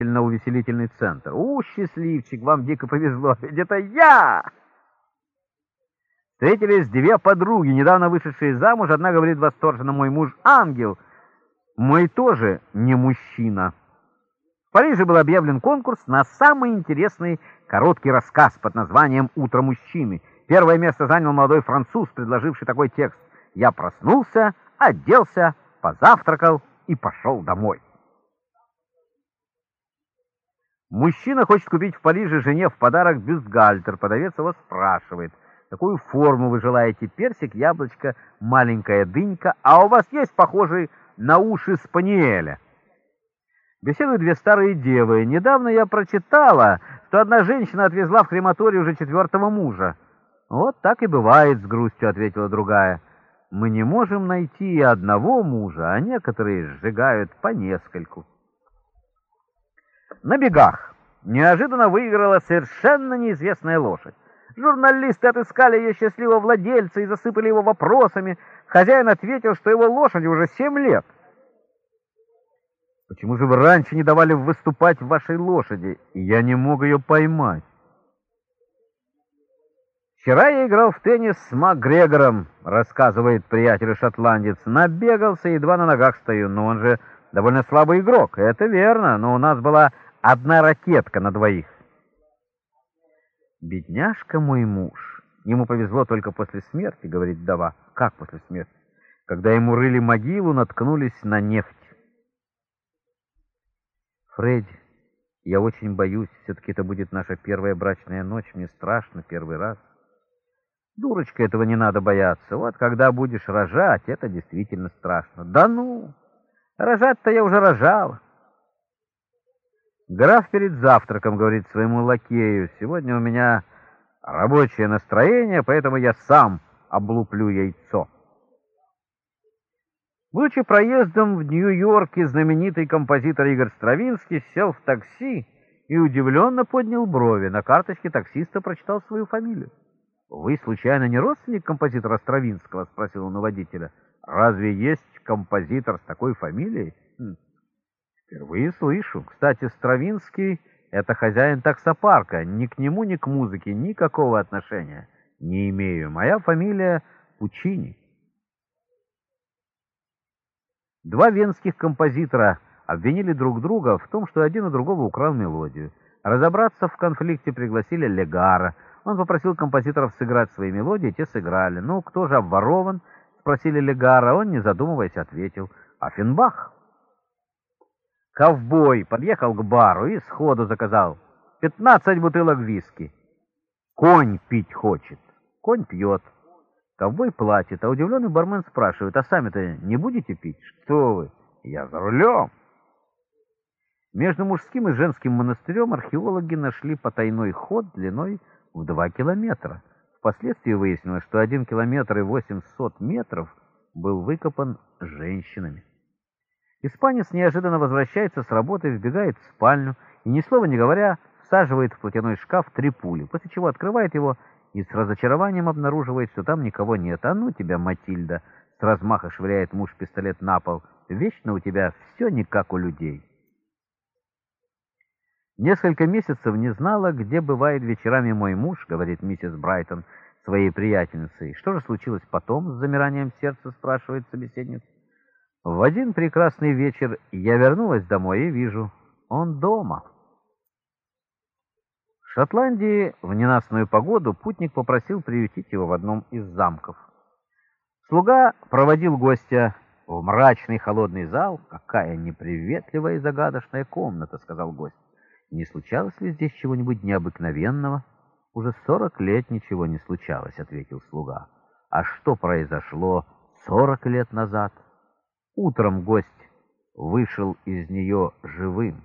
увеселительный центр. У, счастливчик, вам дико повезло, ведь это я! Встретились две подруги, недавно вышедшие замуж. Одна говорит восторженно, мой муж ангел, мой тоже не мужчина. В Париже был объявлен конкурс на самый интересный короткий рассказ под названием «Утро мужчины». Первое место занял молодой француз, предложивший такой текст. «Я проснулся, оделся, позавтракал и пошел домой». Мужчина хочет купить в Париже жене в подарок бюстгальтер. Продавец его спрашивает – Какую форму вы желаете? Персик, яблочко, маленькая дынька. А у вас есть похожий на уши спаниеля? Беседуют две старые девы. Недавно я прочитала, что одна женщина отвезла в крематорий уже четвертого мужа. Вот так и бывает, с грустью ответила другая. Мы не можем найти и одного мужа, а некоторые сжигают по нескольку. На бегах неожиданно выиграла совершенно неизвестная лошадь. Журналисты отыскали ее счастливого владельца и засыпали его вопросами. Хозяин ответил, что его лошади уже семь лет. Почему же вы раньше не давали выступать вашей лошади? И я не мог ее поймать. Вчера я играл в теннис с Макгрегором, рассказывает приятель-шотландец. Набегался, едва на ногах стою, но он же довольно слабый игрок. Это верно, но у нас была одна ракетка на двоих. «Бедняжка мой муж! Ему повезло только после смерти», — говорит вдова. «Как после смерти?» «Когда ему рыли могилу, наткнулись на нефть». «Фредди, я очень боюсь. Все-таки это будет наша первая брачная ночь. Мне страшно первый раз». «Дурочка, этого не надо бояться. Вот когда будешь рожать, это действительно страшно». «Да ну! Рожать-то я уже рожала». Граф перед завтраком говорит своему лакею, «Сегодня у меня рабочее настроение, поэтому я сам облуплю яйцо». Будучи проездом в Нью-Йорке, знаменитый композитор Игорь Стравинский сел в такси и удивленно поднял брови. На карточке таксиста прочитал свою фамилию. «Вы, случайно, не родственник композитора Стравинского?» — спросил он у водителя. «Разве есть композитор с такой фамилией?» Впервые слышу. Кстати, Стравинский — это хозяин таксопарка. Ни к нему, ни к музыке никакого отношения не имею. Моя фамилия Пучини. Два венских композитора обвинили друг друга в том, что один у другого украл мелодию. Разобраться в конфликте пригласили Легара. Он попросил композиторов сыграть свои мелодии, те сыграли. «Ну, кто же обворован?» — спросили Легара. Он, не задумываясь, ответил. «Афенбах». Ковбой подъехал к бару и сходу заказал пятнадцать бутылок виски. Конь пить хочет. Конь пьет. Ковбой платит, а удивленный бармен спрашивает, а сами-то не будете пить? Что вы? Я за рулем. Между мужским и женским монастырем археологи нашли потайной ход длиной в два километра. Впоследствии выяснилось, что один километр и восемьсот метров был выкопан женщинами. Испанец неожиданно возвращается с работы, вбегает в спальню и, ни слова не говоря, всаживает в платяной шкаф три пули, после чего открывает его и с разочарованием обнаруживает, что там никого нет. «А ну тебя, Матильда!» — с размаха швыряет муж пистолет на пол. «Вечно у тебя все не как у людей». «Несколько месяцев не знала, где бывает вечерами мой муж», — говорит миссис Брайтон своей приятельницей. «Что же случилось потом?» — с замиранием сердца спрашивает собеседница. В один прекрасный вечер я вернулась домой и вижу, он дома. В Шотландии в ненастную погоду путник попросил приютить его в одном из замков. Слуга проводил гостя в мрачный холодный зал. «Какая неприветливая и загадочная комната», — сказал гость. «Не случалось ли здесь чего-нибудь необыкновенного?» «Уже сорок лет ничего не случалось», — ответил слуга. «А что произошло сорок лет назад?» Утром гость вышел из нее живым.